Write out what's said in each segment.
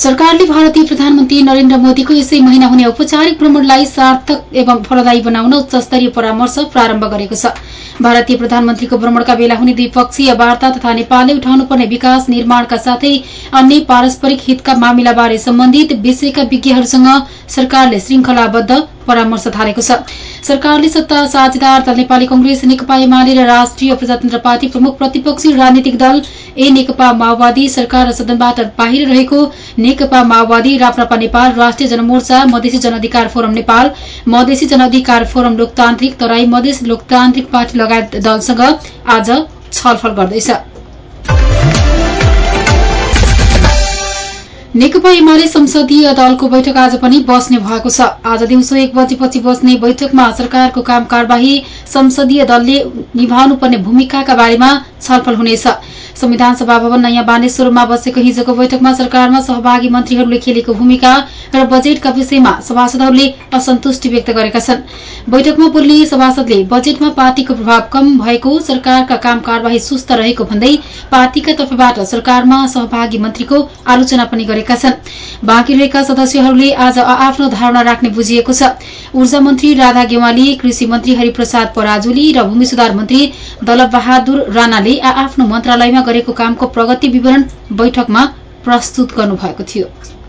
सरकारले भारतीय प्रधानमन्त्री नरेन्द्र मोदीको यसै महिना हुने औपचारिक भ्रमणलाई सार्थक एवं फलदायी बनाउन उच्च स्तरीय परामर्श प्रारम्भ गरेको छ। भारतीय प्रधानमन्त्रीको भ्रमणका बेला हुने द्विपक्षीय वार्ता तथा नेपालले उठाउनुपर्ने विकास निर्माणका साथै अन्य पारस्परिक हितका मामिलाबारे सम्बन्धित विषयका विज्ञहरूसँग सरकारले श्रृंखलाबद्ध परामर्श थालेको छ। सरकारले सत्ता साझेदार दल नेपाली कंग्रेस नेकपा एमाले र राष्ट्रिय प्रजातन्त्र पार्टी प्रमुख प्रतिपक्षी राजनीतिक दल ए नेकपा माओवादी सरकार र सदनबाट बाहिर रहेको नेकपा माओवादी राप्रपा नेपाल राष्ट्रिय जनमोर्चा मधेसी जनअधिकार फोरम नेपाल मधेसी जनअधिकार फोरम लोकतान्त्रिक तराई मधेस लोकतान्त्रिक पार्टी लगायत दलसँग आज छलफल गर्दैछ। नेकपा एमाले संसदीय दलको बैठक आज पनि बस्ने भएको छ। आज दिउँसो एक बजेपछि बस्ने बैठकमा सरकारको काम कार्यवाही संसदीय दलले निभाउनुपर्ने भूमिकाका बारेमा छलफल हुनेछ। संविधान सभा भवन नयाँ बानेश्वरमा बसेको हिजोको बैठकमा सरकारमा सहभागी मन्त्रीहरूले खेलेको भूमिका र बजेटका विषयमा सभासदहरूले असन्तुष्टि व्यक्त गरेका छन्। बैठकमा बोल्ने सभासदले बजेटमा पार्टीको प्रभाव कम भएको सरकारका काम कार्यवाही सुस्त रहेको भन्दै पार्टीका तर्फबाट सरकारमा सहभागी मन्त्रीको आलोचना पनि गरेका छन्। बाँकी रहेका सदस्यहरूले आज आफ्नो धारणा राख्ने बुझिएको छ। ऊर्जा मन्त्री राधा गेवाली कृषि मन्त्री हरिप्रसाद पराजुली र भूमि सुधार मन्त्री दलबहादुर राणाले आफ्नो मन्त्रालयमा गरेको कामको प्रगति विवरण बैठकमा प्रस्तुत गर्नुभएको थियो।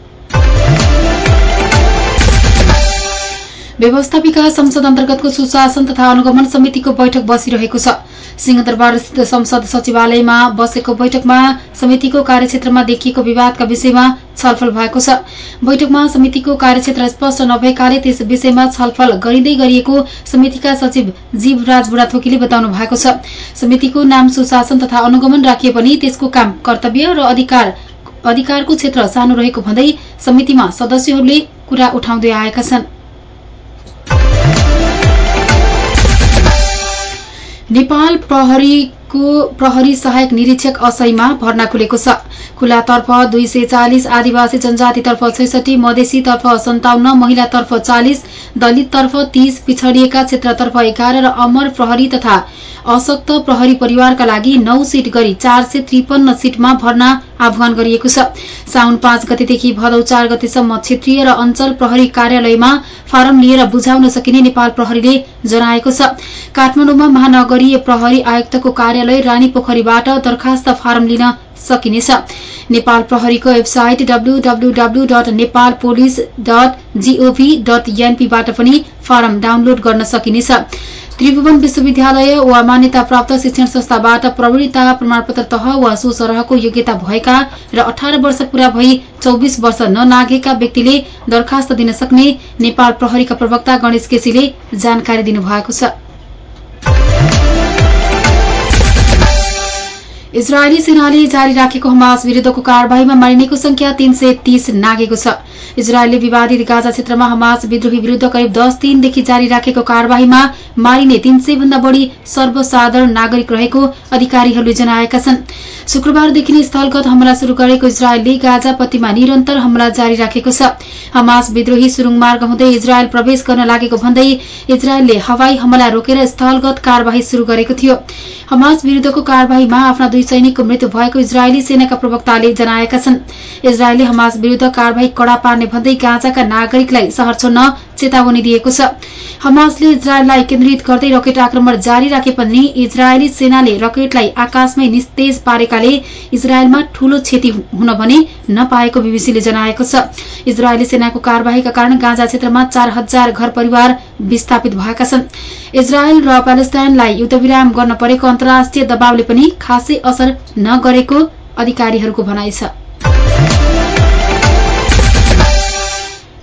व्यवस्थापिका संसद अन्तर्गतको सुशासन तथा अनुगमन समितिको बैठक बसिरहेको छ। सिंहदरबारस्थित संसद सचिवालयमा बसेको बैठकमा समितिको कार्यक्षेत्रमा देखिएको विवादका विषयमा छलफल भएको छ। बैठकमा समितिको कार्यक्षेत्र स्पष्ट नभएकाले त्यस विषयमा छलफल गरिँदै गरिएको समितिका सचिव जीवराज बुढाथोकीले बताउनु भएको छ। समितिको नाम सुशासन तथा अनुगमन राखिए पनि त्यसको काम कर्तव्य र अधिकार अधिकारको क्षेत्र सानो रहेको भन्दै समितिमा सदस्यहरूले कुरा उठाउँदै आएका छन्। नेपाल प्रहरीको प्रहरी सहायक निरीक्षक असैमा भर्ना खुलेको छ। खुलातर्फ दुई सय चालिस आदिवासी जनजातितर्फ छैसठी मधेसीतर्फ सन्ताउन्न महिलातर्फ चालिस दलिततर्फ तीस पिछडिएका क्षेत्रतर्फ एघार र अमर प्रहरी तथा अशक्त प्रहरी परिवारका लागि नौ सिट गरी चार सय त्रिपन्न सिटमा भर्ना आह्वान गरिएको छ। साउन पाँच गतेदेखि भदौ चार गतेसम्म क्षेत्रीय र अञ्चल प्रहरी कार्यालयमा फारम लिएर बुझाउन सकिने नेपाल प्रहरीले जनाएको छ। काठमाडौँमा महानगरीय प्रहरी आयुक्तको कार्यालय रानी पोखरीबाट दरखास्त फारम लिन सकिनेछ। नेपाल प्रहरीको website डब्लूडब्लूडब्लू dot Nepal police dot gov dot एनपीबाट पनि फारम डाउनलोड गर्न सकिनेछ। त्रिभुवन विश्वविद्यालय वा मान्यता प्राप्त शिक्षण संस्थाबाट प्रवीणता प्रमाणपत्र तह वा सो सरहको योग्यता भएका र अठार वर्ष पूरा भई चौबिस वर्ष ननागेका व्यक्तिले दरखास्त दिन सक्ने नेपाल प्रहरीका प्रवक्ता गणेश केसीले जानकारी दिनुभएको छ। इजरायली सेनाले जारी राखेको हमास विरूद्धको कार्यवाहीमा मारिनेको संख्या तीन सय तीस नागेको छ। इजरायलले विवादित गाजा क्षेत्रमा हमास विद्रोही विरूद्ध करिब दस दिनदेखि जारी राखेको कार्यवाहीमा मारिने तीन सय भन्दा बढ़ी सर्वसाधारण नागरिक रहेको अधिकारीहरूले जनाएका छन्। शुक्रबारदेखि नै स्थलगत हमला शुरू गरेको इजरायलले गाजापट्टिमा निरन्तर हमला जारी राखेको छ। हमास विद्रोही सुरुङ मार्ग हुँदै इजरायल प्रवेश गर्न लागेको भन्दै इजरायलले हवाई हमला रोकेर स्थलगत कार्यवाही शुरू गरेको थियो। हमास विरूद्धको कार्यवाहीमा आफ्ना सैनिकको मृत्यु भएको इजरायली सेनाका प्रवक्ताले जनाएका छन्। इजरायलले हमास विरूद्ध कार्यवाही कड़ा पार्ने भन्दै गाँजाका नागरिकलाई शहर छोड्न चेतावनी दिएको छ। हमासले इजरायललाई केन्द्रित गर्दै रकेट आक्रमण जारी राखे पनि इजरायली सेनाले रकेटलाई आकाशमै निस्तेज पारेकाले इजरायलमा ठूलो क्षति हुन भने नपाएको बीबीसीले जनाएको छ। इजरायली सेनाको कार्यवाहीका कारण गाँजा क्षेत्रमा चार हजार घर परिवार विस्थापित भएका छन्। इजरायल र प्यालेस्टाइनलाई युद्धविराम गर्न परेको अन्तर्राष्ट्रिय दबावले पनि खासै असर नगरेको अधिकारीहरूको भनाइ छ।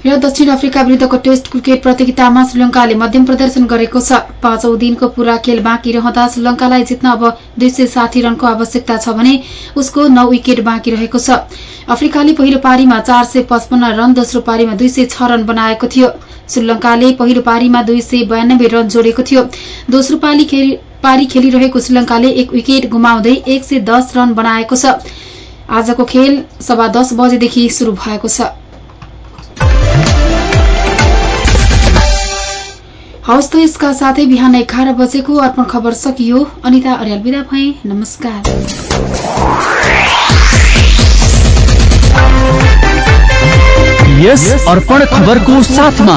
र दक्षिण अफ्रिका विरूद्धको टेस्ट क्रिकेट प्रतियोगितामा श्रीलंकाले मध्यम प्रदर्शन गरेको छ। पाँचौं दिनको पूरा खेल बाँकी रहँदा श्रीलंकालाई जित्न अब दुई सय साठी रनको आवश्यकता छ भने उसको नौ विकेट बाँकी रहेको छ। अफ्रिकाले पहिलो पारीमा चार सय पचपन्न रन दोस्रो पारीमा दुई सय छ रन बनाएको थियो। श्रीलंकाले पहिलो पारीमा दुई सय बयानब्बे रन जोडेको थियो। दोस्रो पारी खेलिरहेको श्रीलंकाले एक विकेट गुमाउँदै एक रन बनाएको छ। आजको खेल सभा दस बजेदेखि शुरू भएको छ। हवस् त यसका साथै बिहान एघार बजेको अर्पण खबर सकियो। अनिता अर्याल विदा भए। नमस्कार। यस अर्पण खबरको साथमा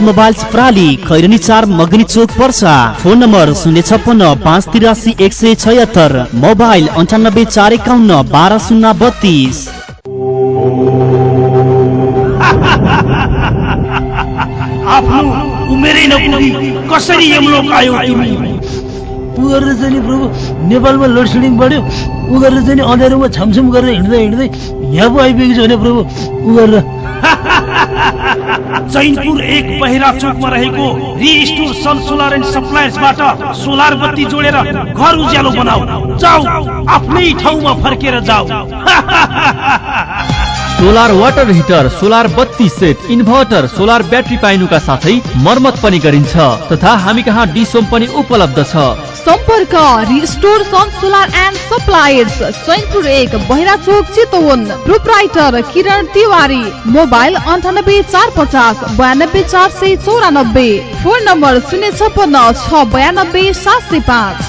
अटोमोबाइल्स प्राली खैरनी चार मगनी चोक पर्सा फोन नम्बर शून्य छप्पन्न पाँच तिरासी एक सय छयत्तर. मोबाइल अन्ठानब्बे चार एकाउन्न बाह्र शून्य बत्तिस. आफ्नो उमेरै नपुगी कसरी यमलोक आयो तिमी? ऊ गरेर चाहिँ नि प्रभु नेपालमा लोड सेडिङ बढ्यो। ऊ गरेर चाहिँ नि छमछम गरेर हिँड्दै हिँड्दै यहाँ पो आइपुगेको छ भने प्रभु चैनपुर एक बहिरा चोकमा रहेको सन सोलर एन्ड सप्लायर्सबाट सोलर बत्ती जोडेर घर उज्यालो बनाऊ। जाऊ आफ्नै ठाउँमा फर्केर जाऊ। सोलर वाटर हिटर सोलर बत्ती सेट इन्भर्टर सोलर ब्याट्री पाइनुका साथै मर्मत पनि गरिन्छ। तथा हामी कहाँ डिसोम पनि उपलब्ध छ। सम्पर्क restore sun solar and suppliers Chainpur एक बहिरा चोक चितवन प्रोपराइटर किरण तिवारी मोबाइल अन्ठानब्बे चार पचास बयानब्बे चार सय चौरानब्बे फोन नम्बर शून्य छप्पन्न छ बयानब्बे सात सय पाँच।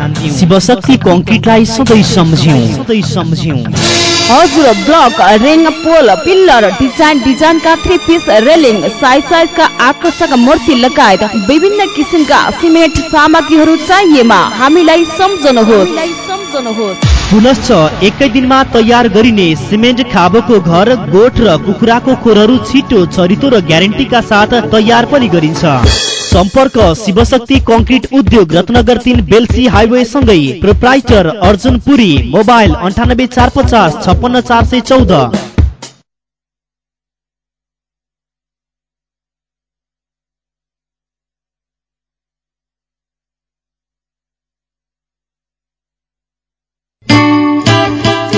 शिवशक्ति कङ्क्रिटलाई सधैँ सम्झ्यौँ सधैँ सम्झ्यौँ हजुर block ring pole pillar design डिजाइनका three piece railing size साइजका आकर्षक मूर्ति लगायत विभिन्न किसिमका सिमेन्ट सामग्रीहरू चाहिएमा हामीलाई सम्झनुहोस्। सम्झनुहोस्। पुनश्च एकै दिनमा तयार गरिने सिमेन्ट खाबोको घर गोठ र कुखुराको खोरहरू छिटो छरितो र ग्यारेन्टीका साथ तयार पनि गरिन्छ। सम्पर्क शिवशक्ति कङ्क्रिट उद्योग रत्नगर तिन बेलसी हाइवे सँगै प्रोप्राइटर अर्जुन पुरी मोबाइल अन्ठानब्बे चार पचास छप्पन्न चार सय चौध।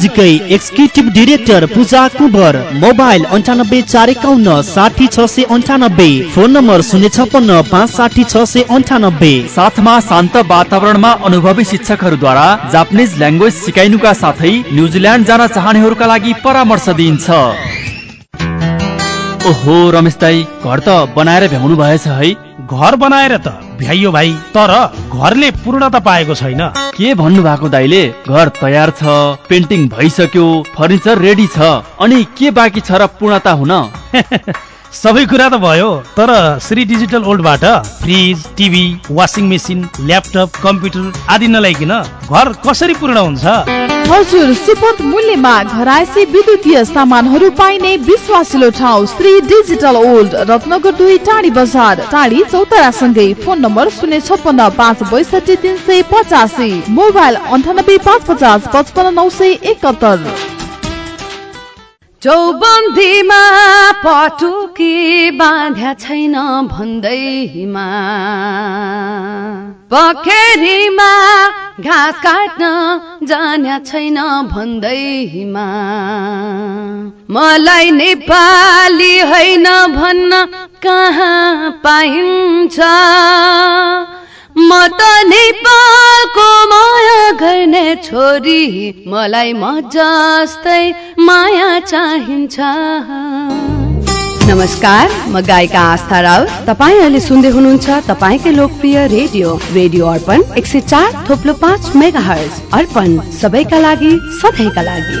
नजिकै executive director Puja Kuber mobile अन्ठानब्बे चार एकाउन्न साठी छ सय अन्ठानब्बे फोन नम्बर शून्य छपन्न पाँच साठी छ सय अन्ठानब्बे। साथमा शान्त वातावरणमा अनुभवी शिक्षकहरूद्वारा जापानिज ल्याङ्ग्वेज सिकाइनुका साथै न्युजिल्यान्ड जान चाहनेहरूका लागि परामर्श दिइन्छ। ओहो रमेश दाई घर त बनाएर भ्याउनु भएछ है। घर बनाएर त भ्याइयो भाइ। तर घरले पूर्णता पाएको छैन। के भन्नु भएको दाइले घर तयार छ पेन्टिङ भइसक्यो फर्निचर रेडी छ। अनि के बाँकी छ र पूर्णता हुन? सबै कुरा त भयो तर Shri digital ओल्डबाट fridge TV washing machine laptop computer आदि नल्याइकन घर कसरी पूर्ण हुन्छ? हजुर सुपथ मूल्यमा घरायसी विद्युतीय सामानहरू पाइने विश्वासिलो ठाउँ श्री डिजिटल ओल्ड रत्नगर दुई टाढी बजार टाढी चौतारा सँगै फोन नम्बर शून्य छप्पन्न पाँच बैसठी तिन सय पचासी। मोबाइल अन्ठानब्बे पाँच पचास पचपन्न नौ सय एकात्तर चौबन्दीमा पटुकी बाँध्या छैन भन्दैमा पखेरीमा घाँस काट्न जान्या छैन भन्दैमा मलाई नेपाली होइन भन्न कहाँ पाइन्छ? म त नेपालको माया गर्ने छोरी मलाई म जस्तै माया चाहिन्छ। नमस्कार म गायिका आस्था राउत तपाईँ अहिले सुन्दै हुनुहुन्छ तपाईँकै लोकप्रिय रेडियो रेडियो अर्पण एक सय चार थोप्लो पाँच मेगा हर्ज अर्पण सबैका लागि सधैँका लागि।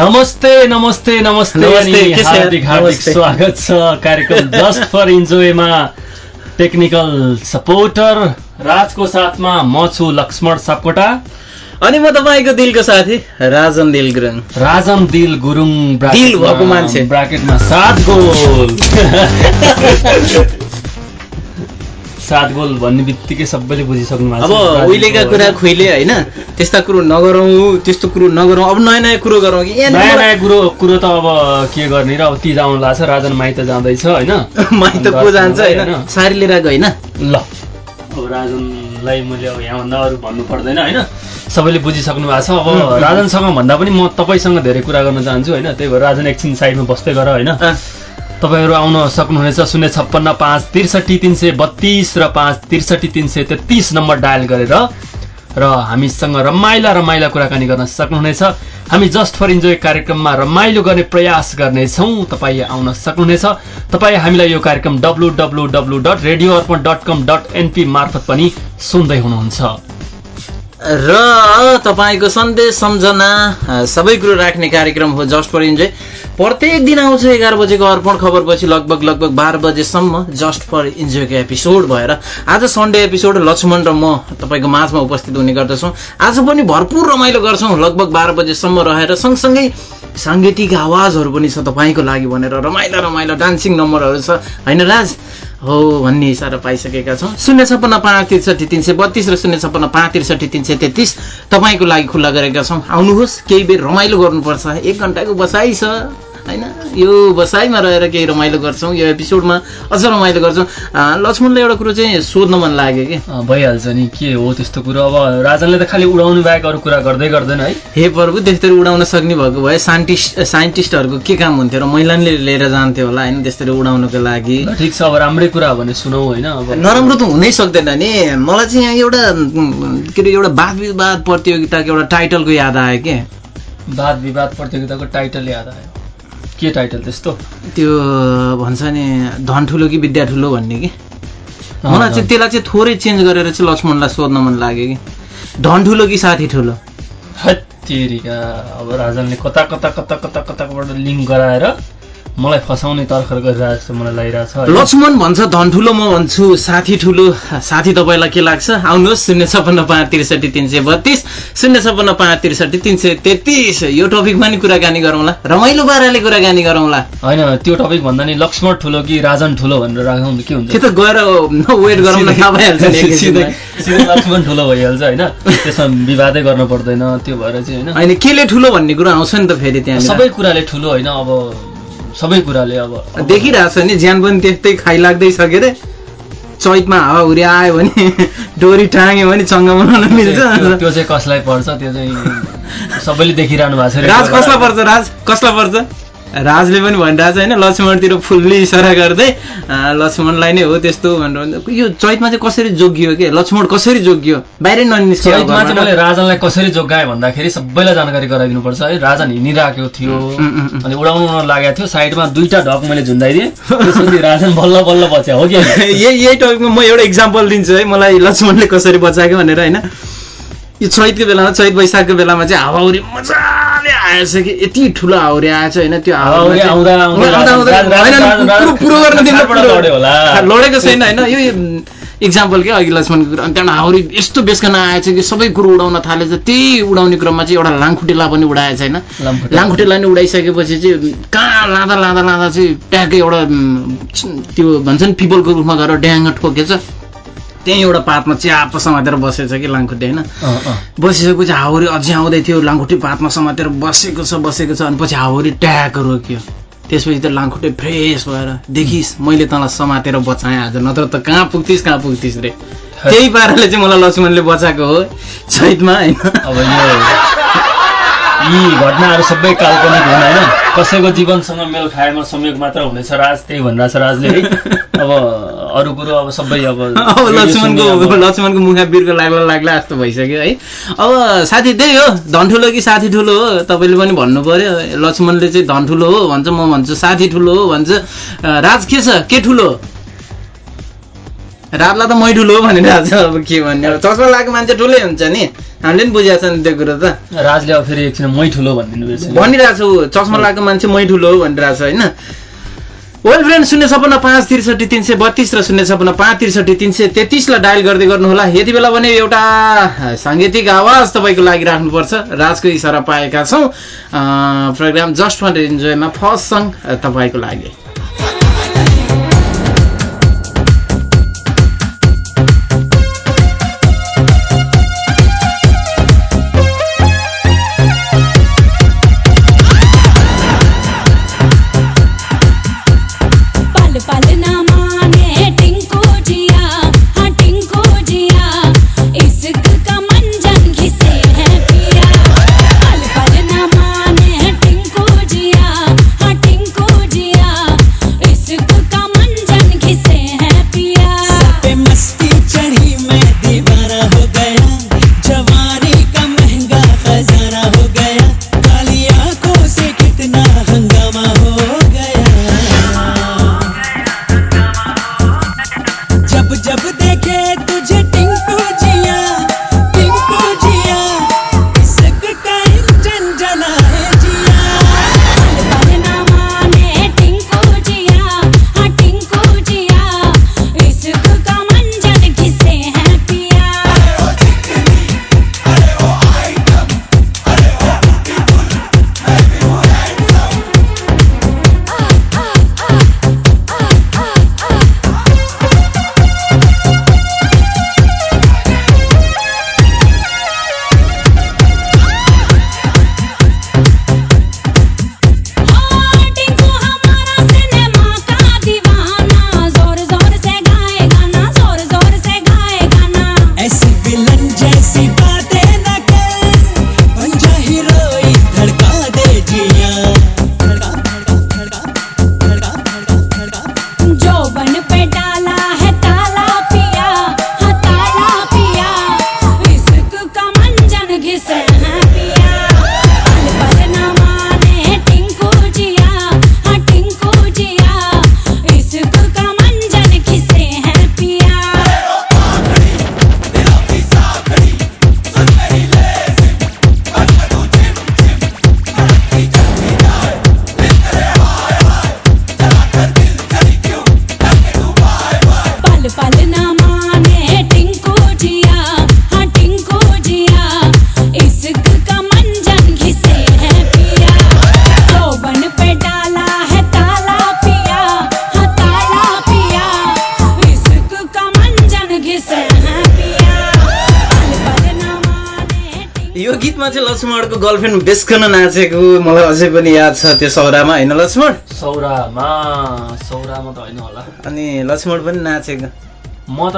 नमस्ते नमस्ते नमस्ते अनि? हार्दिक हार्दिक। स्वागत छ कार्यक्रम जस्ट फर इन्जोयमा टेक्निकल सपोर्टर राजको साथमा म छु लक्ष्मण सापकोटा अनि म तपाईँको दिलको साथी राजन दिल गुरुङ राजन दिल गुरुङ दिल भएको मान्छे। ब्राकेटमा सात गोल सात गोल भन्ने बित्तिकै सबैले बुझिसक्नु अब भएको छ। उहिलेका कुरा खुइले होइन त्यस्ता कुरो नगरौँ त्यस्तो कुरो नगरौँ अब नयाँ नयाँ कुरो गरौँ कि। नयाँ नयाँ कुरो कुरो त अब के गर्ने र अब ती जाउनु लाग्छ राजन माइत जाँदैछ होइन? माइत को जान्छ होइन? सारी लिएर आएको होइन? ल। अब राजनलाई मैले अब यहाँभन्दा अरू भन्नु पर्दैन होइन? सबैले बुझिसक्नु भएको छ। अब राजनसँग भन्दा पनि म तपाईँसँग धेरै कुरा गर्न चाहन्छु होइन? त्यही भएर राजन एकछिन साइडमा बस्दै गर होइन? तपाईँहरू आउन सक्नुहुनेछ शून्य छप्पन्न पाँच त्रिसठी तिन सय बत्तिस र पाँच त्रिसठी तिन सय तेत्तिस नम्बर डायल गरेर र हामीसँग रमाइला रमाइला कुराकानी गर्न सक्नुहुनेछ। हामी जस्ट फर इन्जोय कार्यक्रममा रमाइलो गर्ने प्रयास गर्नेछौँ। तपाईँ आउन सक्नुहुनेछ। तपाईँ हामीलाई यो कार्यक्रम डब्लु मार्फत पनि सुन्दै हुनुहुन्छ। र तपाईँको सन्देश सम्झना सबै कुरो राख्ने कार्यक्रम हो जस्ट फर इन्जोय। प्रत्येक दिन आउँछ एघार बजेको अर्पण खबरपछि लगभग लगभग बाह्र बजेसम्म जस्ट फर इन्जोयको एपिसोड भएर। आज सन्डे एपिसोड लक्ष्मण र म तपाईँको माझमा उपस्थित हुने गर्दछौँ। आज पनि भरपुर रमाइलो गर्छौँ। लगभग बाह्र बजेसम्म रहेर सँगसँगै साङ्गीतिक आवाजहरू पनि छ तपाईँको लागि भनेर रमाइलो रमाइलो डान्सिङ नम्बरहरू छ। होइन राज? हो भन्ने इसारा पाइसकेका छौँ। शून्य छप्पन्न पाँच त्रिसठी तिन सय बत्तिस र शून्य छप्पन्न पाँच त्रिसठी तिन सय तेत्तिस। तपाईँको लागि खुल्ला गरेका छौँ। आउनुहोस् केही बेर रमाइलो गर्नुपर्छ। एक घन्टाको बसाइ छ। होइन? यो बसाइमा रहेर केही रमाइलो गर्छौँ यो एपिसोडमा अझ रमाइलो गर्छौँ। अँ, लक्ष्मणलाई एउटा कुरो चाहिँ सोध्न मन लाग्यो कि? भइहाल्छ नि। के हो त्यस्तो कुरो? अब राजनले त खालि उडाउनु बाहेक अरू कुरा गर्दै गर्दैन है। हे प्रभु त्यस्तरी उडाउन सक्ने भएको भए साइन्टिस्ट साइन्टिस्टहरूको के काम हुन्थ्यो र महिलाले लिएर जान्थ्यो होला होइन त्यस्तरी उडाउनको लागि? ठिक छ अब राम्रै कुरा हो भने सुनौ होइन अब। नराम्रो त हुनै सक्दैन नि। मलाई चाहिँ यहाँ एउटा के अरे एउटा वाद विवाद प्रतियोगिताको एउटा टाइटलको याद आयो कि? वाद विवाद प्रतियोगिताको टाइटल याद आयो। के टाइटल त्यस्तो? त्यो भन्छ नि धन ठुलो कि विद्या ठुलो भन्ने कि? मलाई चाहिँ त्यसलाई चाहिँ थोरै चेन्ज गरेर चाहिँ लक्ष्मणलाई सोध्न मन लाग्यो कि। धन ठुलो कि साथी ठुलो? हत्तेरिका अब राजनले कता कता कता कता कताबाट लिङ्क गराएर मलाई फसाउने तर्खर गरिरहेको जस्तो मलाई लागिरहेछ? लक्ष्मण भन्छ धन ठुलो म भन्छु साथी ठुलो साथी तपाईँलाई के लाग्छ? आउनुहोस् शून्य छप्पन्न पाँच त्रिसठी तिन सय बत्तिस शून्य छप्पन्न पाँच त्रिसठी तिन सय तेत्तिस। यो टपिकमा नि कुराकानी गरौँला। रमाइलो पाराले कुराकानी गरौँला। होइन त्यो टपिक भन्दा नि लक्ष्मण ठुलो कि राजन ठुलो भनेर राखौँ के हुन्छ? त्यो त गएर वेट गरौँ थाहा भइहाल्छ लक्ष्मण ठुलो भइहाल्छ होइन? त्यसमा विवादै गर्न पर्दैन त्यो भएर चाहिँ होइन? होइन केले ठुलो भन्ने कुरो आउँछ नि त फेरि त्यहाँ सबै कुराले ठुलो होइन? अब सबै कुराले अब देखिरहेको छ नि ज्यान पनि त्यस्तै खाइलाग्दैछ के अरे? चैतमा हावा हुरी आयो भने डोरी टाँग्यो भने चङ्गा बनाउन मिल्छ। त्यो चाहिँ कसलाई पर्छ? त्यो चाहिँ सबैले देखिरहनु भएको छ। राज कसलाई पर्छ राज? कसलाई पर्छ? राजले पनि भनिरहेको छ होइन लक्ष्मणतिर फुल्ली इसारा गर्दै लक्ष्मणलाई नै हो त्यस्तो भनेर। यो चैतमा चाहिँ कसरी जोगियो के? लक्ष्मण कसरी जोगियो? बाहिरै ननिस्क्यो चैतमा चाहिँ मैले राजनलाई कसरी जोगाएँ भन्दाखेरि सबैलाई जानकारी गराइदिनुपर्छ। है राजन हिँडिरहेको थियो अनि उडाउनु लागेको थियो। साइडमा दुईटा ढक मैले झुन्डाइदिएँ। राजन बल्ल बल्ल बच्चा हो कि? यही यही टपिकमा म एउटा इक्जाम्पल दिन्छु है। मलाई लक्ष्मणले कसरी बचाएको भनेर होइन? यो चैतको बेलामा चैत वैशाखको बेलामा चाहिँ हावाहुरी मजाले आएछ कि यति ठुलो हाउरी आएछ होइन त्यो। लडेको छैन होइन यो इक्जाम्पल के अघि लक्ष्मणको कुरो अनि त्यहाँबाट हाउरी यस्तो बेसकन आएछ कि सबै कुरो उडाउन थालेछ त्यही उडाउने क्रममा चाहिँ एउटा लाङखुट्टेला पनि उडाएछ होइन। लामखुट्टे। लाङखुट्टेला नि उडाइसकेपछि चाहिँ कहाँ लाँदा लाँदा लाँदा चाहिँ ट्याक्कै एउटा त्यो भन्छ नि पिपलको रूपमा गएर ड्याङ्ग ठोकेछ त्यहीँ एउटा पातमा च्याप समातेर बसेछ कि लाङखुट्टे होइन। बसिसकेपछि हाउरी अझै आउँदै थियो लाङखुट्टे पातमा समातेर बसेको छ बसेको छ अनि पछि हाउरी ट्याक रोक्यो। त्यसपछि त लाङखुट्टे फ्रेस भएर देखिस् मैले तँलाई समातेर बचाएँ आज नत्र त कहाँ पुग्थिस् कहाँ पुग्थिस् रे? त्यही पाराले चाहिँ मलाई लक्ष्मणले बचाएको हो चैतमा होइन? अब यो यी घटनाहरू सबै काल्पनिक हुन् होइन? कसैको जीवनसँग मेल खाएमा संयोग मात्र हुनेछ राज त्यही भनिरहेछ राजले है? अब अरू कुरो अब सबै अब अब लक्ष्मणको लक्ष्मणको मुखा बिर्को लाग्ला लाग्ला जस्तो भइसक्यो है। अब साथी त्यही हो धन ठुलो कि साथी ठुलो हो तपाईँले पनि भन्नु पर्यो लक्ष्मणले चाहिँ धन ठुलो हो भन्छ म भन्छु साथी ठुलो हो भन्छ। राज के छ? के ठुलो? रातलाई त मै ठुलो हो भनिरहेको छ अब के भन्ने अब चस्मा लगाएको मान्छे ठुलै हुन्छ नि। हामीले पनि बुझाएको छ नि त्यो कुरो त। राजले अब फेरि एकछिन मै ठुलो भनिदिनु भनिरहेको छु चस्मा लगाएको मान्छे मै ठुलो हो भनिरहेको छ होइन। वेल फ्रेन्ड शून्य छपन्न पाँच त्रिसठी तिन सय बत्तिस र शून्य छपन्न पाँच त्रिसठी तिन सय तेत्तिसलाई डायल गर्दै गर्नुहोला। यति बेला भने एउटा साङ्गीतिक आवाज तपाईँको लागि राख्नुपर्छ। राजको इसारा पाएका छौँ। प्रोग्राम जस्ट फर इन्जोयमा फर्स्ट सङ्ग तपाईँको लागि। गर्लफ्रेन्ड बेसकन नाचेको मलाई अझै पनि याद छ त्यो सौरामा होइन लक्ष्मण? सौरामा सौरामा त होइन होला। अनि लक्ष्मण पनि नाचेको। म त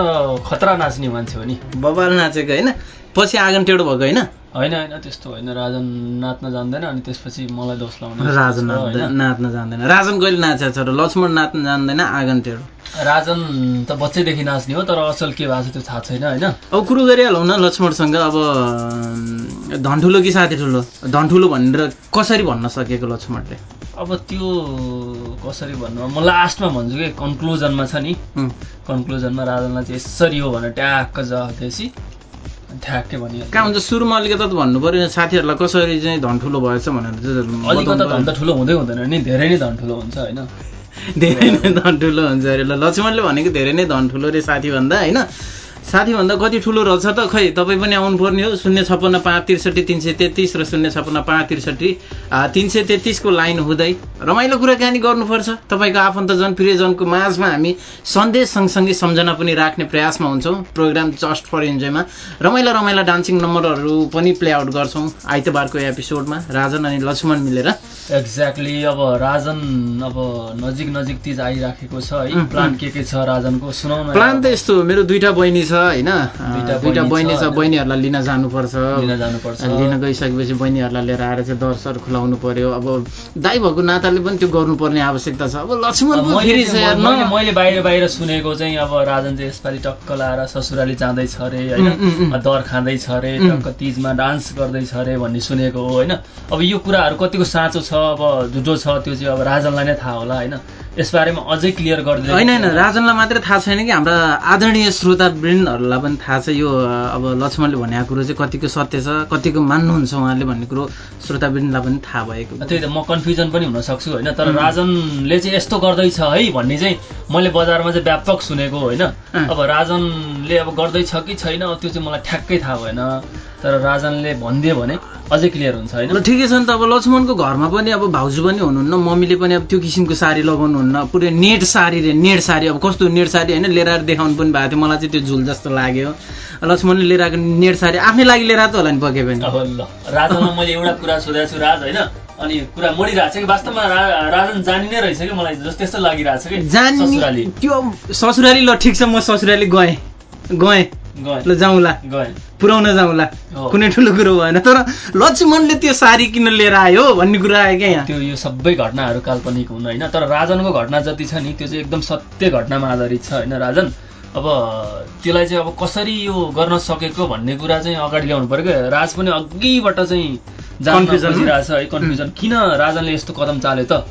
खतरा नाच्ने मान्छे हो नि। बबाल नाचेको होइन? पछि आँगन टेढो भएको होइन? होइन होइन त्यस्तो होइन। राजन नाच्न जान्दैन अनि त्यसपछि मलाई दोष लाउने राजन नाच्न जान्दैन। राजन कहिले नाचेको छ र लक्ष्मण नाच्न जान्दैन आँगन टेढो। राजन त बच्चैदेखि नाच्ने हो तर असल के भएको छ त्यो थाहा छैन होइन? अब कुरो गरिहालौँ न लक्ष्मणसँग। अब अम, धनठुलो कि साथी ठुलो धनठुलो भनेर कसरी भन्न सकेको लक्ष्मणले? अब त्यो कसरी भन्नु? म लास्टमा भन्छु कि कन्क्लुजनमा छ नि। कन्क्लुजनमा राजनलाई चाहिँ यसरी हो भनेर ट्याक्क जवाफ दिएपछि ठ्याक्कै कहाँ हुन्छ? सुरुमा अलिकति त भन्नु पऱ्यो साथीहरूलाई कसरी चाहिँ धनठुलो भएछ भनेर अलिकता धन त। ठुलो हुँदै हुँदैन नि धेरै नै धन ठुलो हुन्छ होइन? धेरै नै धन ठुलो हुन्छ अरे ल लक्ष्मणले भनेको धेरै नै धन ठुलो रे साथीभन्दा होइन? साथीभन्दा कति ठुलो रहेछ त खै तपाईँ पनि आउनु पर्ने हो। शून्य छप्पन्न पाँच त्रिसठी तिन सय तेत्तिस र शून्य छप्पन्न पाँच त्रिसठी तिन सय तेत्तिसको लाइन हुँदै रमाइलो कुराकानी गर्नुपर्छ। तपाईँको आफन्तजन प्रियजनको माझमा हामी सन्देश सँगसँगै सम्झना पनि राख्ने प्रयासमा हुन्छौँ। प्रोग्राम जस्ट फर इन्जोयमा रमाइला रमाइला डान्सिङ नम्बरहरू पनि प्ले आउट गर्छौँ आइतबारको एपिसोडमा। राजन अनि लक्ष्मण मिलेर। एक्ज्याक्टली अब राजन अब नजिक नजिक तिज आइराखेको छ है। प्लान। के के छ राजनको? सुनाउन प्लान त यस्तो मेरो दुईटा बहिनी छ। होइन? दुईटा दुईटा बहिनी छ, छ होइन? बहिनीहरूलाई लिन जानुपर्छ। लिन गइसकेपछि बहिनीहरूलाई लिएर आएर चाहिँ दरसर खुलाउनु पर्यो। अब दाइ भएको नाताले पनि त्यो गर्नुपर्ने आवश्यकता छ। अब लक्ष्मण मैले छ बाहिर बाहिर सुनेको चाहिँ अब राजन चाहिँ यसपालि टक्क लाएर ससुराली जाँदैछ अरे होइन। दर खाँदैछ अरे। टक्क तिजमा डान्स गर्दैछ अरे भन्ने सुनेको हो होइन? अब यो कुराहरू कतिको साँचो छ अब झुटो छ त्यो चाहिँ अब राजनलाई नै थाहा होला होइन? यसबारेमा अझै क्लियर गरिदिनु होइन होइन राजनलाई मात्रै थाहा छैन कि हाम्रा आदरणीय श्रोतावृन्दहरूलाई पनि थाहा छ यो अब लक्ष्मणले भनेको कुरो चाहिँ कतिको सत्य छ कतिको मान्नुहुन्छ उहाँले भन्ने कुरो श्रोतावृन्दलाई पनि थाहा भएको त्यही त म कन्फ्युजन पनि हुन सक्छु होइन तर. राजनले चाहिँ यस्तो गर्दैछ है भन्ने चाहिँ मैले बजारमा चाहिँ व्यापक सुनेको होइन। अब राजनले अब गर्दैछ कि छैन त्यो चाहिँ मलाई ठ्याक्कै थाहा भएन। तर राजनले भनिदियो भने अझै क्लियर हुन्छ होइन? ठिकै छ नि त अब लक्ष्मणको घरमा पनि अब भाउजू पनि हुनुहुन्न मम्मीले पनि अब त्यो किसिमको साडी लगाउनुहुन्न पुरै नेट साडी रे नेट साडी अब कस्तो नेट साडी होइन? लिएर आएर देखाउनु पनि भएको थियो मलाई चाहिँ त्यो झुल जस्तो लाग्यो। लक्ष्मणले लिएर आएको नेट साडी आफ्नै लागि लिएर आएको होला नि पके पनि। अब ल राजनलाई मैले एउटा कुरा सोधेको छु राज होइन? अनि कुरा मोडिरहेको छ कि? वास्तवमा राजन जानी नै रहेछ कि? मलाई जस्तो त्यस्तो लागिरहेको छ कि? जानी ससुराली। त्यो ससुराली ल ठिक छ म ससुराली गएँ गएँ। ल जाउँला। पुऱ्याउन जाउँला। कुनै ठुलो कुरो भएन। तर लक्ष्मणले त्यो साडी किन लिएर आयो भन्ने कुरा आयो क्या यहाँ। त्यो यो सबै घटनाहरू काल्पनिक हुन् होइन। तर राजनको घटना जति छ नि त्यो चाहिँ एकदम सत्य घटनामा आधारित छ होइन राजन? अब त्यसलाई चाहिँ अब कसरी यो गर्न सकेको भन्ने कुरा चाहिँ अगाडि ल्याउनु पऱ्यो क्या। राज पनि अघिबाट चाहिँ जान्न? खोजिरहेछ है। कन्फ्युजन किन राजनले यस्तो कदम चाल्यो त?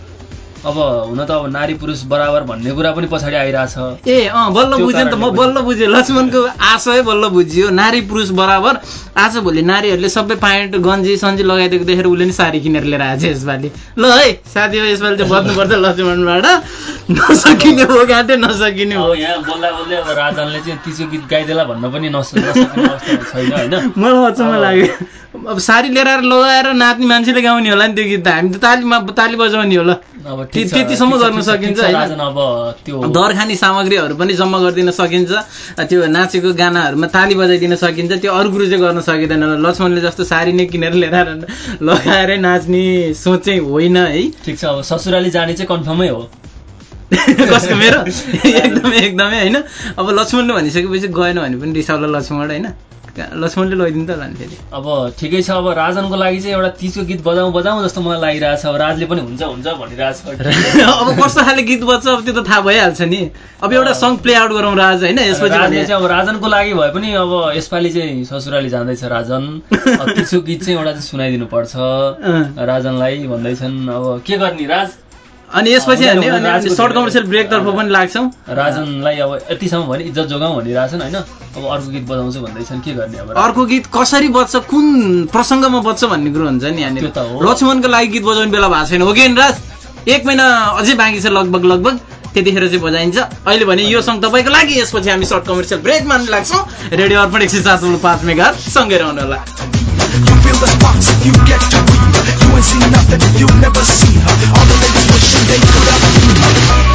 अब हुन त अब नारी पुरुष बराबर भन्ने कुरा पनि पछाडि आइरहेछ। ए अँ बल्ल बुझेँ नि त म बल्ल बुझेँ लक्ष्मणको आशय बल्ल बुझियो नारी पुरुष बराबर आज भोलि नारीहरूले सबै प्यान्ट गन्जी सन्जी लगाइदिएको देखेर उसले नि साडी किनेर लिएर आएछ यसपालि। ल है साथीभाइ यसपालि चाहिँ बद्नुपर्छ लक्ष्मणबाट नसकिने हो गाँथे नसकिने हो। यहाँ बोल्दा बोल्दै अब राजनले चाहिँ तिजो गीत गाइदेला भन्न पनि छैन होइन? मलाई अचम्म लाग्यो। अब साडी लिएर आएर लगाएर नाच्ने मान्छेले गाउने होला नि त्यो गीत त हामी त तालीमा ताली बजाउने होला। अब त्यतिसम्म गर्न सकिन्छ दरखानी सामग्रीहरू पनि जम्मा गरिदिन सकिन्छ त्यो नाचेको गानाहरूमा ताली बजाइदिन सकिन्छ त्यो अरू कुरो चाहिँ गर्न सकिँदैन। लक्ष्मणले जस्तो साडी नै किनेर लिएर लगाएरै नाच्ने सोच चाहिँ होइन है। ठिक छ अब ससुराली जाने चाहिँ कन्फर्मै हो। कसको मेरो? एकदमै एकदमै होइन। अब लक्ष्मणले भनिसकेपछि गएन भने पनि रिसाउला लक्ष्मण होइन। लक्ष्मणले लैदिनु त होला नि फेरि। अब ठिकै छ अब राजनको लागि चाहिँ एउटा तिजको गीत बजाउँ बजाउँ जस्तो मलाई लागिरहेछ। अब राजले पनि हुन्छ हुन्छ भनिरहेछ। अब कस्तो खाले गीत बज्छ? अब त्यो त थाहा भइहाल्छ नि। अब एउटा सङ्ग प्ले आउट गरौँ राज होइन? यसपछि चाहिँ अब राजनको लागि भए पनि अब यसपालि चाहिँ ससुराली जाँदैछ राजन। तिजको गीत चाहिँ एउटा चाहिँ सुनाइदिनु पर्छ राजनलाई भन्दैछन् अब के गर्ने राज? अनि यसपछि सर्ट कमर्सियल ब्रेकतर्फ पनि लाग्छौँ। राजनलाई अब यतिसम्म भने इज्जत जोगाउँ भनिरहेछन् होइन? अब अर्को गीत बजाउँछु भन्दैछन् के गर्ने अब अर्को गीत कसरी बज्छ कुन प्रसङ्गमा बज्छ भन्ने कुरो हुन्छ नि यहाँनिर। त्यो त हो। लक्ष्मणको लागि गीत बजाउने बेला भएको छैन। हो कि राज? एक महिना अझै बाँकी छ लगभग लगभग। त्यतिखेर चाहिँ बजाइन्छ। अहिले भने यो सङ्ग तपाईँको लागि यसपछि हामी सर्ट कमर्सियल ब्रेक मान्न लाग्छौँ। रेडियो अर्पण एक सय सात पाँच मेगा सँगै रहनु होला ain't seen nothing. If you never see her. All the ladies wishing they could have been her.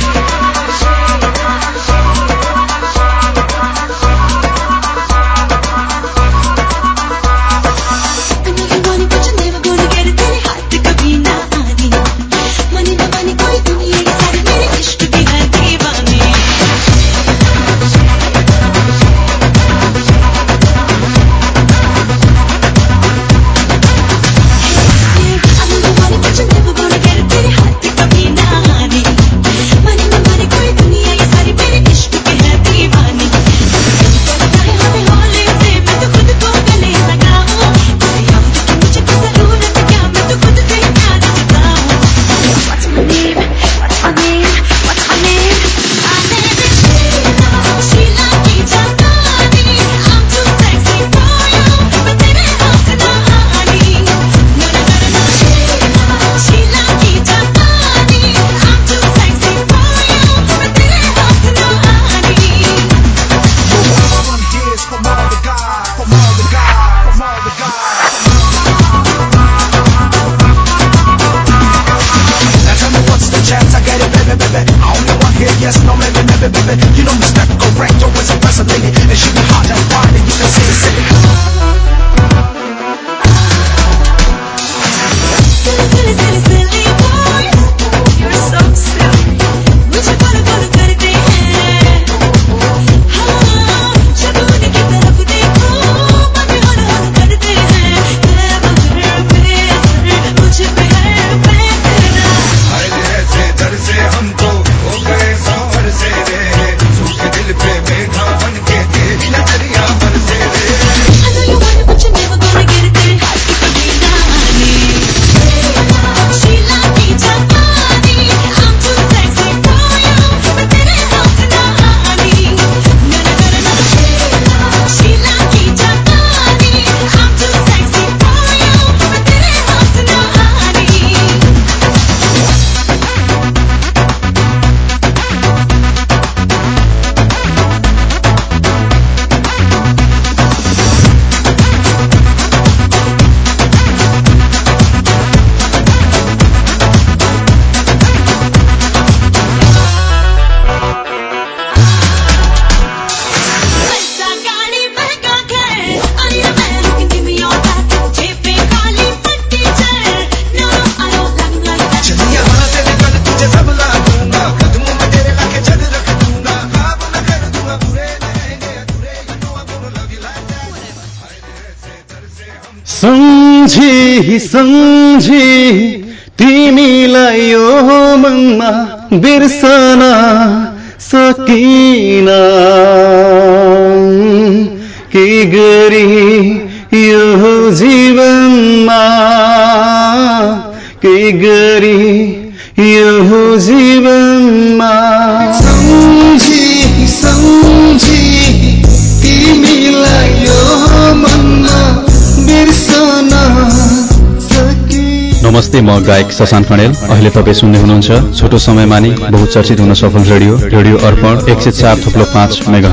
सम्झी तिमीलाई यो मनमा बिर्सन सकिन। के गरी यो जीवनमा? के गरी यो जीवनमा? सम्झी सम्झी। नमस्ते म गायक शशान खणेल अहिले तपाईँ सुन्दै हुनुहुन्छ छोटो समयमा नै बहुचर्चित हुन सफल रेडियो रेडियो अर्पण एक सय चार थुप्लो पाँच मेगा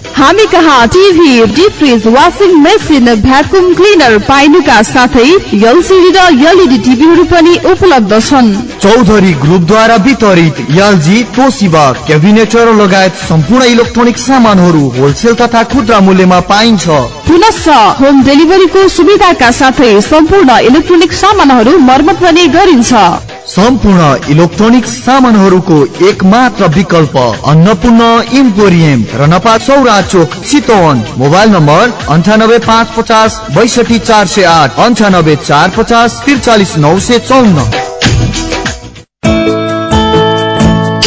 हामी कहाँ TV deep fridge washing machine vacuum cleaner पाइनुका साथै एलसिडी र एलइडी टिभीहरू पनि उपलब्ध छन्। चौधरी ग्रुपद्वारा वितरित एलजी तोसिबा क्याबिनेटर लगायत सम्पूर्ण इलेक्ट्रोनिक सामानहरू होलसेल तथा खुद्रा मूल्यमा पाइन्छ। पुनश्च होम डेलिभरीको सुविधाका साथै सम्पूर्ण इलेक्ट्रोनिक सामानहरू मर्मत पनि गरिन्छ। सम्पूर्ण इलेक्ट्रोनिक सामानहरूको एक मात्र विकल्प अन्नपूर्ण इम्पोरियम रनपा चौरा चोक चितवन मोबाइल नम्बर अन्ठानब्बे पाँच पचास बैसठी चार सय आठ। अन्ठानब्बे चार पचास त्रिचालिस नौ सय चौन्न।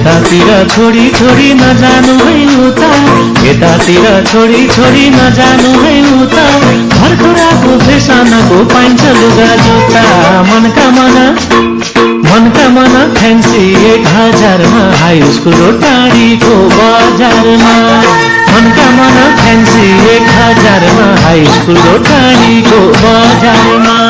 यतातिर छोडी छोडी नजानु है उता। यतातिर छोडी छोडी नजानु है उता। भर्खराको फेसनको पाइन्छ लुगा जुत्ता। मनका मन मनका मन फ्यान्सी एक हजारमा। हाई स्कुल टाढीको बजारमा। मनकामना फ्यान्सी एक हजारमा। हाई स्कुलको टाढीको बजारमा।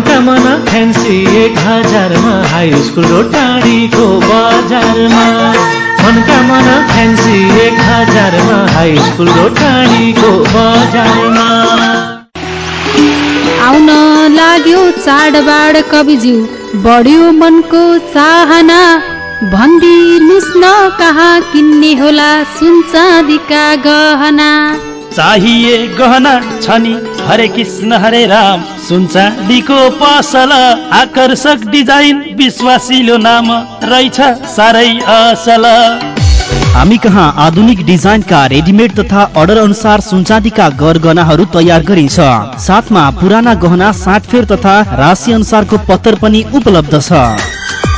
मनकामना फ्यान्सी एक हजारमा हाई स्कुल र टाढीको बजारमा। मनकामना फ्यान्सी एक हजारमा हाई स्कुल र टाढीको बजारमा। आउन लाग्यो चाडबाड कविज्यू बढ्यो मनको चाहना। भनिदिनुहोस् न कहाँ किन्ने होला सुन चाँदीका गहना। चाहिए गहना छ नि हरे कृष्ण हरे राम सुन चाँदीको पसल आकर्षक डिजाइन विश्वासिलो नाम रहेछ साह्रै असल हामी कहाँ आधुनिक डिजाइनका रेडिमेड तथा अर्डर अनुसार सुनचाँदीका गरगहनाहरू तयार गरिन्छ। साथमा पुराना गहना साटफेर तथा राशि अनुसारको पत्तर पनि उपलब्ध छ।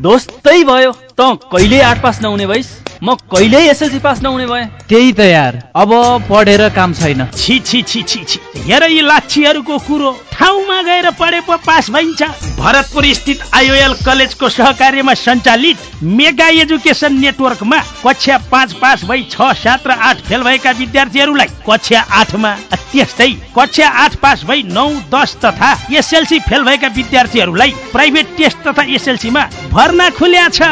दोस्तै भयो। त कहिले आठ पास नहुने भइस? म कहिल्यै एसएलसी पास नहुने भए? त्यही त यार। अब पढेर काम छैन। छि छि छि छि छि। हेर यी लाछीहरूको कुरो। ठाउँमा गएर पढे पो पास भइन्छ। भरतपुर स्थित आइओएल कलेजको सहकार्यमा सञ्चालित मेगा एजुकेसन नेटवर्कमा कक्षा पाँच पास भई छ सात र आठ फेल भएका विद्यार्थीहरूलाई कक्षा आठमा त्यस्तै कक्षा आठ पास भई नौ दस तथा एसएलसी फेल भएका विद्यार्थीहरूलाई प्राइभेट टेस्ट तथा एसएलसीमा भर्ना खुल्या छ।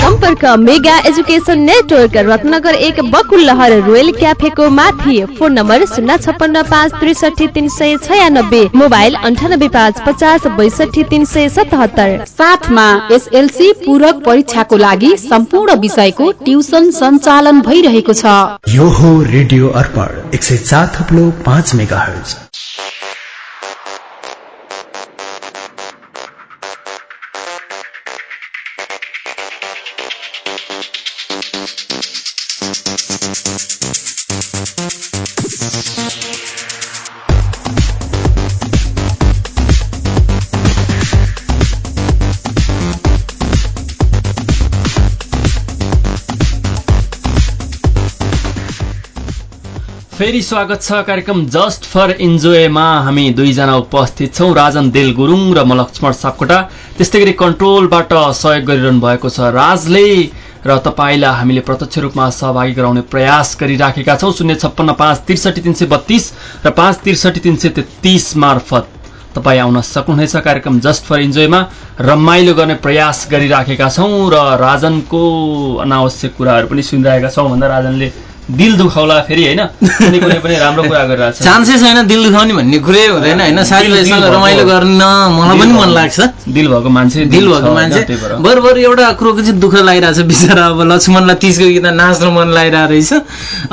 सम्पर्क मेगा एजुकेसन नेटवर्क रत्नगर एक बकुलहर रोयल क्याफेको माथि। फोन नम्बर शून्य छप्पन्न पाँच त्रिसठी तिन सय छयानब्बे। मोबाइल अन्ठानब्बे पाँच पचास बैसठी तिन सय सतहत्तर। साथमा एसएलसी पूरक परीक्षाको लागि सम्पूर्ण विषयको ट्युसन सञ्चालन भइरहेको छ। यो हो रेडियो अर्पण एक सय चार थप्लो पाँच मेगा हर्ज फेरि स्वागत छ कार्यक्रम जस्ट फर इन्जोयमा। हामी दुईजना उपस्थित छौँ राजन देल गुरुङ र म लक्ष्मण सापकोटा। त्यस्तै गरी कन्ट्रोलबाट सहयोग गरिरहनु भएको छ राजले। र तपाईँलाई हामीले प्रत्यक्ष रूपमा सहभागी गराउने प्रयास गरिराखेका छौँ। शून्य छप्पन्न पाँच त्रिसठी तिन सय बत्तिस र पाँच त्रिसठी तिन सय तेत्तिस मार्फत तपाईँ आउन सक्नुहुनेछ। कार्यक्रम जस्ट फर इन्जोयमा रमाइलो गर्ने प्रयास गरिराखेका छौँ र राजनको अनावश्यक कुराहरू पनि सुनिरहेका छौँ। भन्दा राजनले दिल दुखाउला फेरि होइन? कुनै पनि राम्रो कुरा गरिरहेको छ चान्सै छैन दिल दुखाउने भन्ने कुरै हुँदैन होइन? साथीभाइसँग रमाइलो गर्न मलाई पनि मन लाग्छ। दिल भएको मान्छे दिल भएको मान्छे। बरु बरु एउटा कुरोको चाहिँ दुःख लागिरहेछ बिचरा अब लक्ष्मणलाई तिजको गीत नाच्न मन लागिरहेको रहेछ।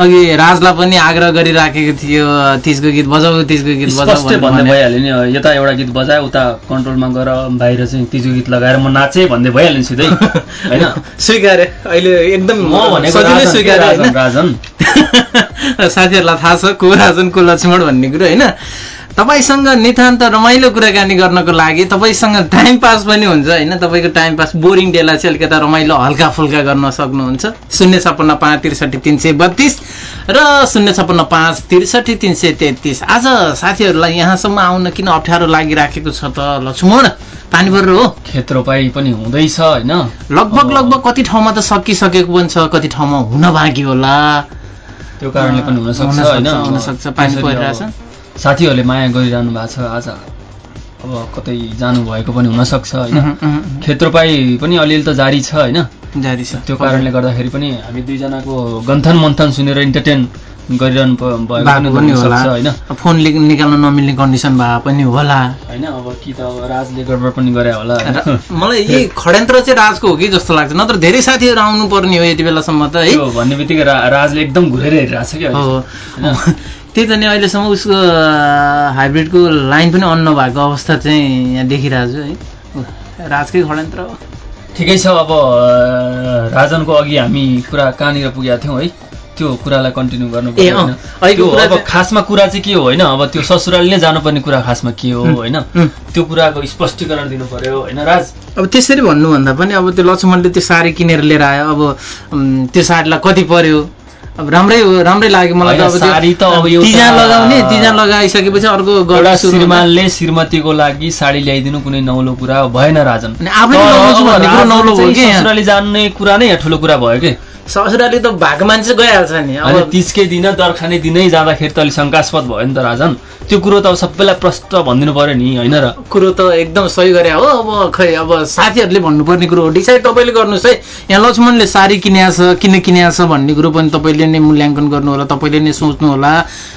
अघि राजलाई पनि आग्रह गरिराखेको थियो तिजको गीत बजाऊ तिजको गीत स्पष्टै भन्दै भइहाल्यो नि। यता एउटा गीत बजायो उता कन्ट्रोलमा गएर बाहिर चाहिँ तिजको गीत लगाएर म नाचेँ भन्दै भइहाल्यो नि सिधै। होइन? स्वीकारे। अहिले एकदम म भनेको राजन? साथीहरूलाई थाहा छ को राजन को लक्ष्मण भन्ने कुरो होइन? तपाईँसँग नितान्त रमाइलो कुराकानी गर्नको लागि तपाईँसँग टाइम पास पनि हुन्छ होइन? तपाईँको टाइम पास बोरिङ डेलाई चाहिँ अलिकता रमाइलो हल्का फुल्का गर्न सक्नुहुन्छ। शून्य छप्पन्न पाँच त्रिसठी तिन सय बत्तिस र शून्य छप्पन्न पाँच त्रिसठी तिन सय तेत्तिस। आज साथीहरूलाई यहाँसम्म आउन किन अप्ठ्यारो लागिराखेको छ त लक्ष्मण? पानी परेर हो। खेत रोपाई पनि हुँदैछ होइन? लगभग लगभग कति ठाउँमा त सकिसकेको पनि छ कति ठाउँमा हुन बाँकी होला। त्यो कारणले पनि हुनसक्छ होइन? हुनसक्छ पानी परिरहेछ। साथीहरूले माया गरिरहनु भएको छ आज। अब कतै जानुभएको पनि हुनसक्छ होइन? खेत रोपाई पनि अलिअलि त जारी छ होइन? जारी छ। त्यो कारणले गर्दाखेरि पनि हामी दुईजनाको गन्थन मन्थन सुनेर इन्टरटेन गरिरहनु पनि होला। होइन? फोन निकाल्न नमिल्ने कन्डिसन भए पनि होला। होइन? अब कि त अब राजले गडबड पनि गरे होला। मलाई यही खड्यान्त्र चाहिँ राजको हो कि जस्तो लाग्छ? नत्र धेरै साथीहरू आउनु पर्ने हो यति बेलासम्म त है? भन्ने बित्तिकै राजले एकदम घुरेर हेरिरहेको छ कि त्यही त नि अहिलेसम्म उसको हाइब्रिडको लाइन पनि अन नभएको अवस्था चाहिँ यहाँ देखिरहेको छु है। राजकै खड्यान्त्र हो ठिकै छ अब राजनको अघि हामी कुरा कहाँनिर पुगेका थियौँ है? त्यो कुरालाई कन्टिन्यू गर्नु त्यो अब खासमा कुरा चाहिँ के हो होइन? अब त्यो ससुराली नै जानुपर्ने कुरा खासमा के हो होइन? त्यो कुराको स्पष्टीकरण दिनु पर्यो होइन राज? अब त्यसरी भन्नुभन्दा पनि अब त्यो लक्ष्मणले त्यो साडी किनेर लिएर आयो अब त्यो साडीलाई कति पर्यो? अब राम्रै हो राम्रै लाग्यो मलाई त अब त्यो साडी त अब एउटा- तिजा लगाउने तिजा लगाइसकेपछि अर्को एउटा श्रीमानले श्रीमतीको लागि साडी ल्याइदिनु कुनै नौलो कुरा भएन राजन? ससुराली जान्ने कुरा नै यहाँ ठुलो कुरा भयो कि? ससुराली त भएको मान्छे गइहाल्छ नि। अब तिजकै दिन दरखाने दिनै जाँदाखेरि त अलिक शङ्कास्पद भयो नि त राजन। त्यो कुरो त अब सबैलाई प्रष्ट भनिदिनु पर्यो नि होइन र? कुरो त एकदम सही गरे हो। अब खै अब साथीहरूले भन्नुपर्ने कुरो हो। डिसाइड तपाईँले गर्नुहोस् है। यहाँ लक्ष्मणले साडी किनेको छ किन किनेको छ भन्ने कुरो पनि तपाईँले नै मूल्याङ्कन गर्नु होला तपाईँले नै सोच्नु होला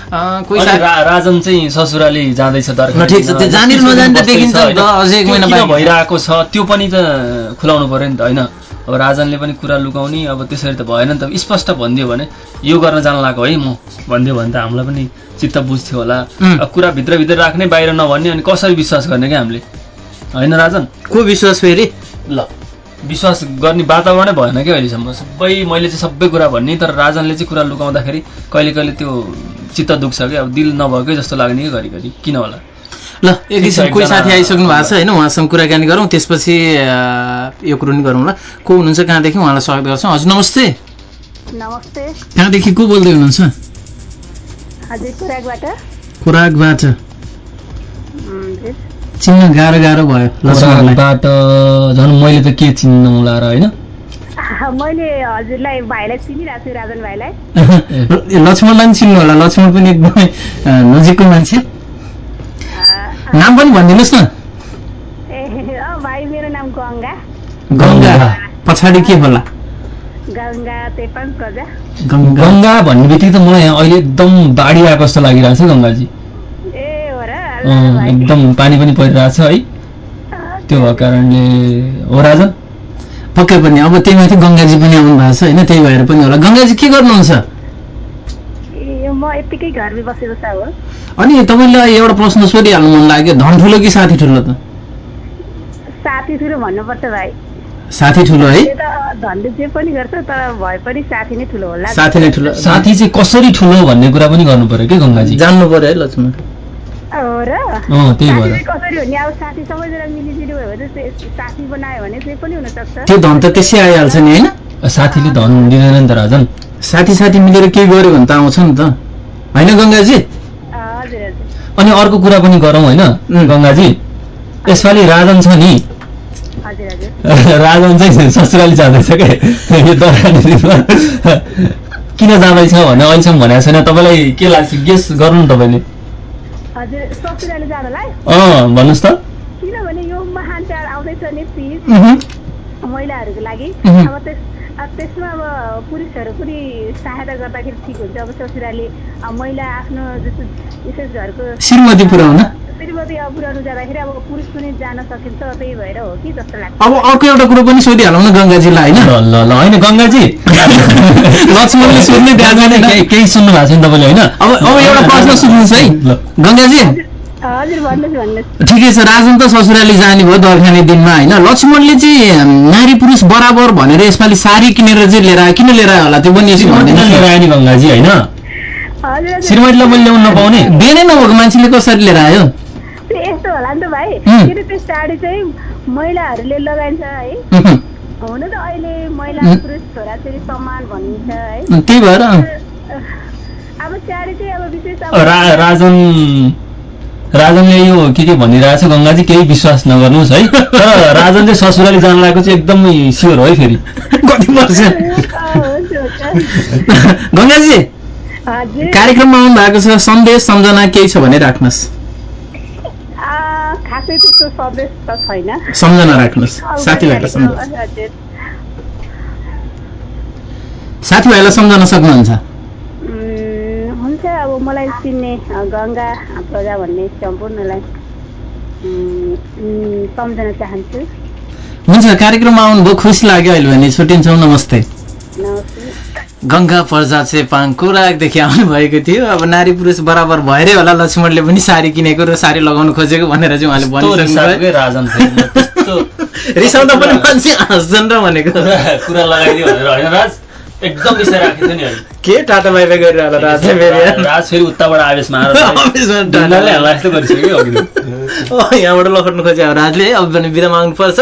अँ, कोही राजन चाहिँ ससुराली जाँदैछ ठिक छ। त्यो जानेर नजाने देखिन्छ? अझै एक महिना। भइरहेको छ? त्यो पनि त खुलाउनु पर्यो नि त होइन? अब राजनले पनि कुरा लुकाउने अब त्यसरी त भएन नि त। स्पष्ट भनिदियो भने यो गर्न जान लागेको है म भनिदियो भने त हामीलाई पनि चित्त बुझ्थ्यो होला। कुरा भित्रभित्र राख्ने बाहिर नभन्ने अनि कसरी विश्वास गर्ने क्या हामीले? होइन राजन? को विश्वास फेरि? ल। विश्वास गर्ने वातावरणै भएन क्या अहिलेसम्म। सबै मैले चाहिँ सबै कुरा भन्ने तर राजनले चाहिँ कुरा लुकाउँदाखेरि कहिले कहिले त्यो चित्त दुख्छ कि अब दिल नभएकै जस्तो लाग्ने कि घरिघरि। किन होला? ल एक किसिम कोही साथी आइसक्नु भएको छ होइन? उहाँसँग कुराकानी गरौँ त्यसपछि यो कुरो नि गरौँ ल। को हुनुहुन्छ कहाँदेखि? उहाँलाई स्वागत गर्छौँ। हजुर नमस्ते। नमस्ते। कहाँदेखि को बोल्दै हुनुहुन्छ? हजुर खुराकबाट चिन्न गाह्रो गाह्रो भयो लक्ष्मणलाई बाट झन् मैले त के चिन्नु होला र होइन? मैले हजुरलाई भाइलाई चिनिरहेको छु राजन भाइलाई। लक्ष्मणलाई पनि चिन्नु होला। लक्ष्मण पनि एकदमै नजिकको मान्छे। नाम पनि भनिदिनुहोस् न। भाइ मेरो नाम गङ्गा। गङ्गा। पछाडि के होला? गङ्गा भन्ने बित्तिकै त मलाई यहाँ अहिले एकदम बाढी आएको जस्तो लागिरहेको छ गङ्गाजी। एकदम पानी पनि परिरहेको छ है। त्यो भएको कारणले हो राजन? पक्कै पनि। अब त्यही माथि गङ्गाजी पनि आउनु भएको छ होइन त्यही भएर पनि होला। गङ्गाजी के गर्नुहुन्छ? ए म यत्तिकै घरमै बसेको छ हो। अनि तपाईँलाई एउटा प्रश्न सोधिहाल्नु मन लाग्यो। धन ठुलो कि साथी ठुलो त? साथी ठुलो भन्नुपर्छ भाइ। साथी ठुलो है। त्यो त धनले जे पनि गर्छ तर भए पनि साथी नै ठुलो होला। साथी नै ठुलो। साथी चाहिँ कसरी ठुलो भन्ने कुरा पनि गर्नु पर्यो कि गङ्गाजी? जान्नु पर्यो है लक्ष्मण। र अँ, त्यही भएर। साथी चाहिँ कसरी हो नि अब साथी सबैजना मिलिजुली भयो भने त्यो साथी बनायो भने जे पनि हुनसक्छ। त्यो धन त त्यसै आइहाल्छ नि होइन? साथीले धन दिँदैन नि त राजन। साथी साथी मिलेर केही गऱ्यो भने त आउँछ नि त। होइन गङ्गाजी? अनि अर्को कुरा पनि गरौँ होइन? गङ्गाजी यसपालि राजन छ नि। राजन चाहिँ ससुराली जाँदैछ क्या यो किन जाँदैछ भने अहिलेसम्म भनेको छैन। तपाईँलाई के लाग्छ? गेस गर्नु न तपाईँले हजुर ससुराली जानलाई अँ भन्नुहोस् त। किनभने यो महान चाड आउँदैछ नि तिज महिलाहरूको लागि। अब त्यस अब त्यसमा अब पुरुषहरू पनि सहायता गर्दाखेरि ठिक हुन्छ। अब ससुराली अब महिला आफ्नो जस्तो विशेष घरको श्रीमती पुऱ्याउन? श्रीमती अब पुऱ्याउनु जाँदाखेरि अब पुरुष पनि जान सकिन्छ त्यही भएर हो कि जस्तो लाग्छ। अब अर्को एउटा कुरो पनि सोधिहालौँ न गङ्गाजीलाई होइन? ल ल होइन गङ्गाजी? लक्ष्मणले सोध्ने गङ्गाजी, केही सुन्नु भएको छैन तपाईँले होइन? अब अब एउटा प्रश्न सुन्नुहोस् है। गङ्गाजी? ठिकै छ राजन त ससुराली जाने भयो दर्खाने दिनमा होइन? लक्ष्मणले चाहिँ नारी पुरुष बराबर भनेर यसपालि साडी किनेर चाहिँ लिएर आयो। किन लिएर आयो होला? त्यो पनि यसो श्रीमतीलाई लिएर भनिदिनुहोस् आयो नि गङ्गाजी होइन? हजुर श्रीमतीलाई मैले ल्याउनु नपाउने? दिनै नभएको मान्छेले कसरी लिएर आयो? त्यो यस्तो होला नि त भाइ। त्यो साडी चाहिँ महिलाहरूले लगाइन्छ है। हुन त अहिले महिला। पुरुष छोराछोरी समान भनिन्छ है। त्यही भएर। अब साडी चाहिँ अब विशेष राजन राजनले यो के के भनिरहेछ गङ्गाजी केही विश्वास नगर्नुहोस् है। तर राजन चाहिँ ससुराली जान लागेको चाहिँ एकदमै स्योर हो है फेरि। कति वर्ष गङ्गाजी कार्यक्रममा आउनु भएको छ सन्देश सम्झना केही छ भने राख्नुहोस्। आ, खासै त्यस्तो सन्देश त छैन। सम्झना राख्नुहोस्। साथीभाइलाई सम्झना। हजुर। साथीभाइलाई सम्झन सक्नुहुन्छ। हुन्छ अब मलाई चिन्ने गङ्गा प्रजा भन्ने सम्पूर्णलाई सम्झन चाहन्छु। हुन्छ कार्यक्रममा आउनुभयो खुसी लाग्यो अहिले भने छुट्टिन्छौँ नमस्ते। नमस्ते। गङ्गा प्रजा चेपाङ कोराकदेखि आउनुभएको थियो। अब नारी पुरुष बराबर भएरै होला लक्ष्मणले पनि साडी किनेको र साडी लगाउनु खोजेको भनेर चाहिँ उहाँले भनिसक्नु रिसाउँदा पनि मान्छे हाँस्छन् र भनेको। कुरा कुरा लगाइदियो भनेर होइन राज? एकदम विषय राखेको थियो नि अहिले। के टाटा राज फेरि? उताबाट गरिसक्यो यहाँबाट लखट्नु अब राजले। अब पनि बिदा माग्नुपर्छ।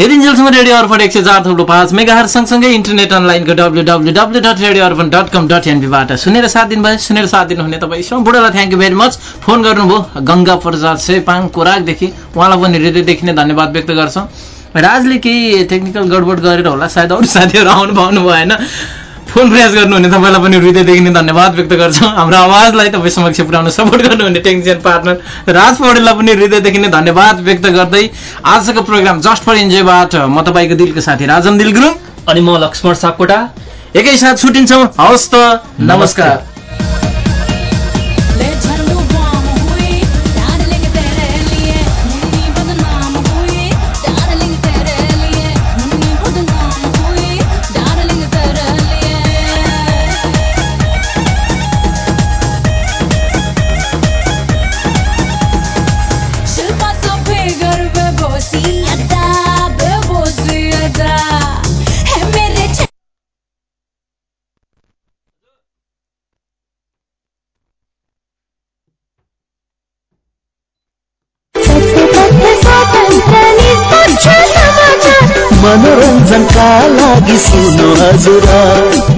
हेरिन्जेलसम्म रेडियो अर्पण एक सय चार थप्लो पाँच मेगाहर सँगसँगै इन्टरनेट अनलाइनको W W W dot radio Arpan dot com dot एनपीबाट सुनेर साथ दिनुभयो सुनेर साथ दिनुहुने तपाईँ सम्पूर्णलाई thank you very much phone गर्नुभयो। गङ्गा प्रसाद सेपाङ कोराकदेखि उहाँलाई पनि हृदयदेखि नै धन्यवाद व्यक्त गर्छौँ। राजले केही टेक्निकल गडबड गरेर होला सायद अरू साथीहरू आउनु पाउनु भएन। फोन प्रयास गर्नुहुने तपाईँलाई पनि हृदयदेखि नै धन्यवाद व्यक्त गर्छौँ। हाम्रो आवाजलाई तपाईँ समक्ष पुर्याउन सपोर्ट गर्नुहुने टेक्निसियन पार्टनर राज पौडेललाई पनि हृदयदेखि नै धन्यवाद व्यक्त गर्दै आजको प्रोग्राम जस्ट फर इन्जोयबाट म तपाईँको दिलको साथी राजन दिल गुरुङ अनि म लक्ष्मण सापकोटा। एकैसाथ छुट्टिन्छौँ हवस् त नमस्कार। हजुर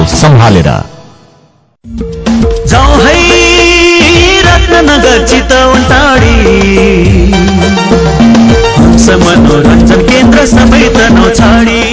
सम्हालेर। जाउँ है रत्नगर चितवन टाढी।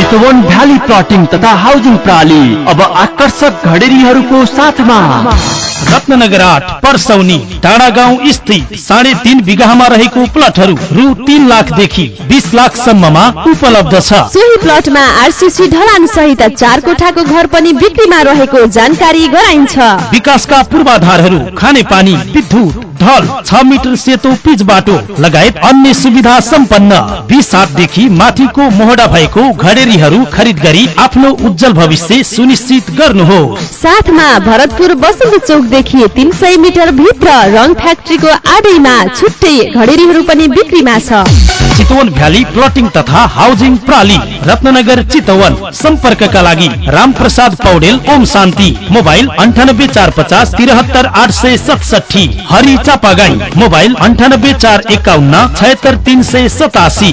Chitwan valley plotting तथा हाउसिङ प्रणाली अब आकर्षक घडेरीहरूको साथमा। रत्नगर आठ पर्सौनी टाढा गाउँ स्थित साढे तीन बिघामा रहेको प्लटहरू रु तीन लाखदेखि बिस लाखसम्ममा उपलब्ध छ। सोही प्लटमा आरसिसी ढलान सहित चार कोठाको घर पनि बिक्रीमा रहेको जानकारी गराइन्छ। विकासका पूर्वाधारहरू खाने पानी विद्युत ढल छ मिटर सेतो पिच बाटो लगायत अन्य सुविधा सम्पन्न। बिस देखि माथिको मोहडा भएको घडेरीहरू खरिद गरी आफ्नो उज्जवल भविष्य सुनिश्चित गर्नुहोस्। साथमा भरतपुर बसन्त चौकदेखि तिन सय मिटर भित्र रङ फ्याक्ट्रीको आडैमा छुट्टै घडेरीहरू पनि बिक्रीमा छ। चितवन भ्याली प्लटिङ तथा हाउसिङ प्रणाली रत्नगर चितवन सम्पर्कका लागि राम प्रसाद पौडेल ओम शान्ति मोबाइल अन्ठानब्बे चार पचास तिरहत्तर आठ सय सतसठी हरि चापागाई मोबाइल अन्ठानब्बे चार एकाउन्न छयत्तर तिन सय सतासी।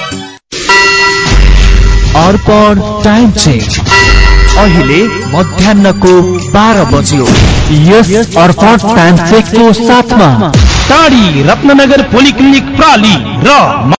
अर्पण टाइम चेक अहिले मध्याहको बाह्र बज्यो। यस अर्पण टाइम चेकको साथमा। टाढी रत्ननगर पोलिक्लिनिक प्राली र